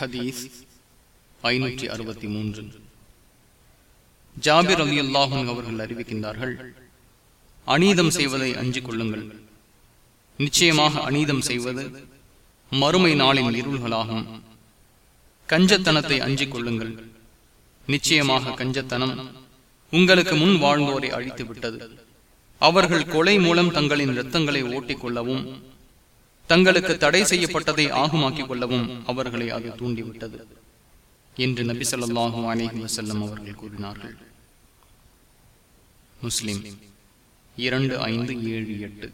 ஹதீஸ் ஐநூற்றி அறுபத்தி மூன்று. ஜாபிர் அலி அல்லாஹன் அவர்கள் அறிவிக்கின்றார்கள் அநீதம் செய்வதை அஞ்சு கொள்ளுங்கள். நிச்சயமாக அநீதம் செய்வது மறுமை நாளின் இருள்களாகும். கஞ்சத்தனத்தை அஞ்சிக் கொள்ளுங்கள். நிச்சயமாக கஞ்சத்தனம் உங்களுக்கு முன் வாழ்ந்தோரை அழித்து விட்டது அவர்கள் கொலை மூலம் தங்களின் இரத்தங்களை ஓட்டிக் கொள்ளவும் தங்களுக்கு தடை செய்யப்பட்டதை ஆகமாக்கிக் கொள்ளவும் அவர்களை அது தூண்டிவிட்டது என்று நபி சொல்லாஹும் அலேஹி வசல்லம் அவர்கள் கூறினார்கள். முஸ்லிம் இரண்டு ஐந்து ஏழு எட்டு.